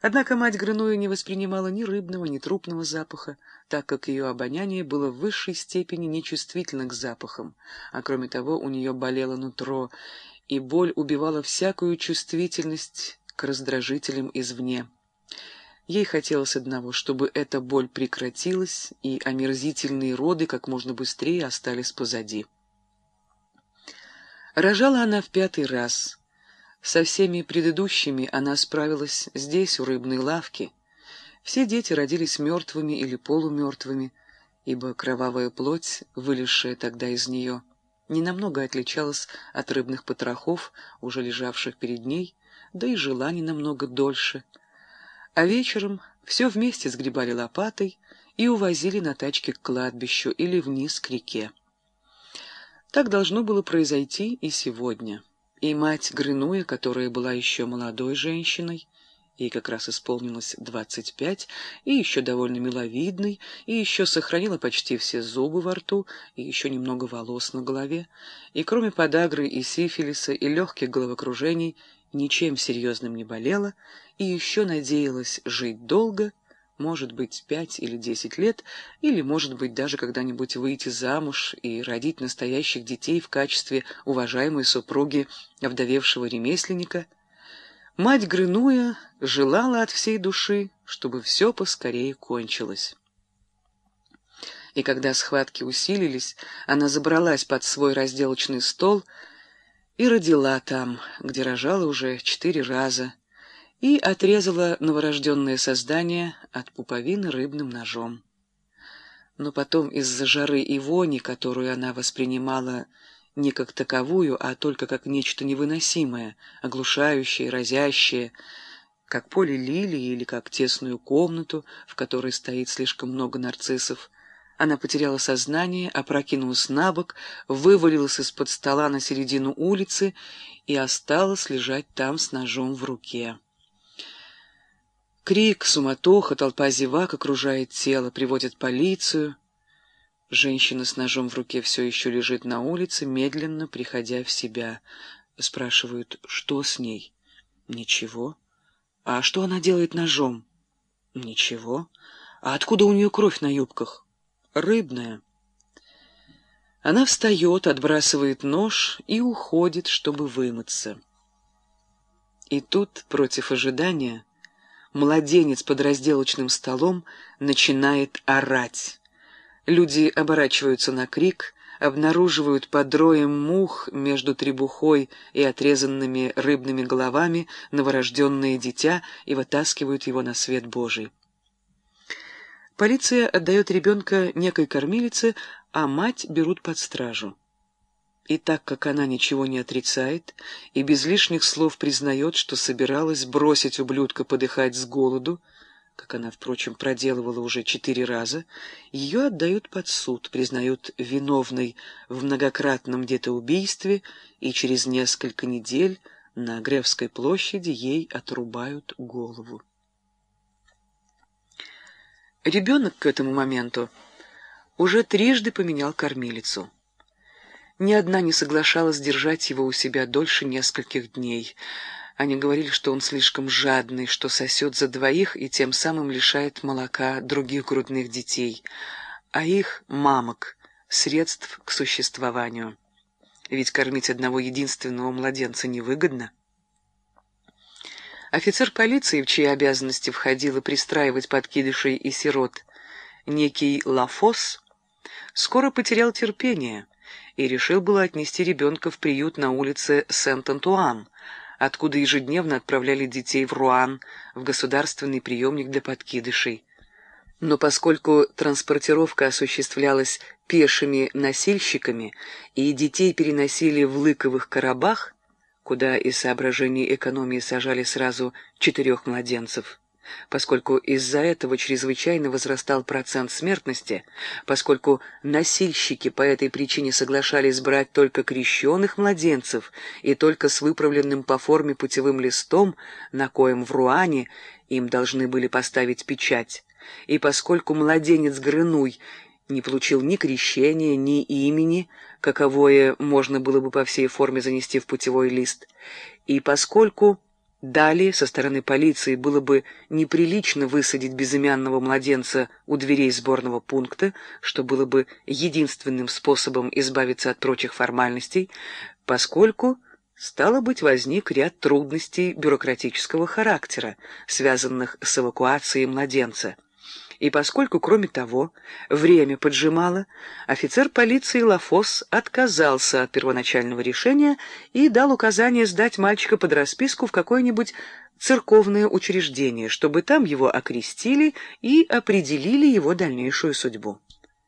Однако мать Грыную не воспринимала ни рыбного, ни трупного запаха, так как ее обоняние было в высшей степени нечувствительно к запахам, а кроме того у нее болело нутро, и боль убивала всякую чувствительность к раздражителям извне. Ей хотелось одного, чтобы эта боль прекратилась, и омерзительные роды как можно быстрее остались позади. Рожала она в пятый раз. Со всеми предыдущими она справилась здесь, у рыбной лавки. Все дети родились мертвыми или полумертвыми, ибо кровавая плоть, вылезшая тогда из нее, ненамного отличалась от рыбных потрохов, уже лежавших перед ней, да и жила не намного дольше — а вечером все вместе сгребали лопатой и увозили на тачке к кладбищу или вниз к реке. Так должно было произойти и сегодня. И мать Грынуя, которая была еще молодой женщиной, ей как раз исполнилось двадцать пять, и еще довольно миловидной, и еще сохранила почти все зубы во рту, и еще немного волос на голове, и кроме подагры и сифилиса и легких головокружений ничем серьезным не болела и еще надеялась жить долго, может быть, пять или десять лет, или, может быть, даже когда-нибудь выйти замуж и родить настоящих детей в качестве уважаемой супруги овдовевшего ремесленника, мать Грынуя желала от всей души, чтобы все поскорее кончилось. И когда схватки усилились, она забралась под свой разделочный стол — и родила там, где рожала уже четыре раза, и отрезала новорожденное создание от пуповины рыбным ножом. Но потом из-за жары и вони, которую она воспринимала не как таковую, а только как нечто невыносимое, оглушающее, разящее, как поле лилии или как тесную комнату, в которой стоит слишком много нарциссов, она потеряла сознание, опрокинулась на бок, вывалилась из-под стола на середину улицы и осталась лежать там с ножом в руке. Крик, суматоха, толпа зевак окружает тело, приводят полицию. Женщина с ножом в руке все еще лежит на улице, медленно приходя в себя. Спрашивают, что с ней? Ничего. А что она делает ножом? Ничего. А откуда у нее кровь на юбках? рыбная. Она встает, отбрасывает нож и уходит, чтобы вымыться. И тут, против ожидания, младенец под разделочным столом начинает орать. Люди оборачиваются на крик, обнаруживают под роем мух между требухой и отрезанными рыбными головами новорожденное дитя и вытаскивают его на свет Божий. Полиция отдает ребенка некой кормилице, а мать берут под стражу. И так как она ничего не отрицает и без лишних слов признает, что собиралась бросить ублюдка подыхать с голоду, как она, впрочем, проделывала уже четыре раза, ее отдают под суд, признают виновной в многократном детоубийстве, и через несколько недель на Гревской площади ей отрубают голову. Ребенок к этому моменту уже трижды поменял кормилицу. Ни одна не соглашалась держать его у себя дольше нескольких дней. Они говорили, что он слишком жадный, что сосет за двоих и тем самым лишает молока других грудных детей, а их, мамок, средств к существованию. Ведь кормить одного единственного младенца невыгодно. Офицер полиции, в чьи обязанности входило пристраивать подкидышей и сирот, некий Лафос, скоро потерял терпение и решил было отнести ребенка в приют на улице Сент-Антуан, откуда ежедневно отправляли детей в Руан, в государственный приемник для подкидышей. Но поскольку транспортировка осуществлялась пешими носильщиками и детей переносили в лыковых коробах, куда из соображений экономии сажали сразу четырех младенцев. Поскольку из-за этого чрезвычайно возрастал процент смертности, поскольку носильщики по этой причине соглашались брать только крещенных младенцев и только с выправленным по форме путевым листом, на коем в Руане им должны были поставить печать, и поскольку младенец Грынуй не получил ни крещения, ни имени, каковое можно было бы по всей форме занести в путевой лист, и поскольку Далее, со стороны полиции, было бы неприлично высадить безымянного младенца у дверей сборного пункта, что было бы единственным способом избавиться от прочих формальностей, поскольку, стало быть, возник ряд трудностей бюрократического характера, связанных с эвакуацией младенца и поскольку, кроме того, время поджимало, офицер полиции Лафос отказался от первоначального решения и дал указание сдать мальчика под расписку в какое-нибудь церковное учреждение, чтобы там его окрестили и определили его дальнейшую судьбу.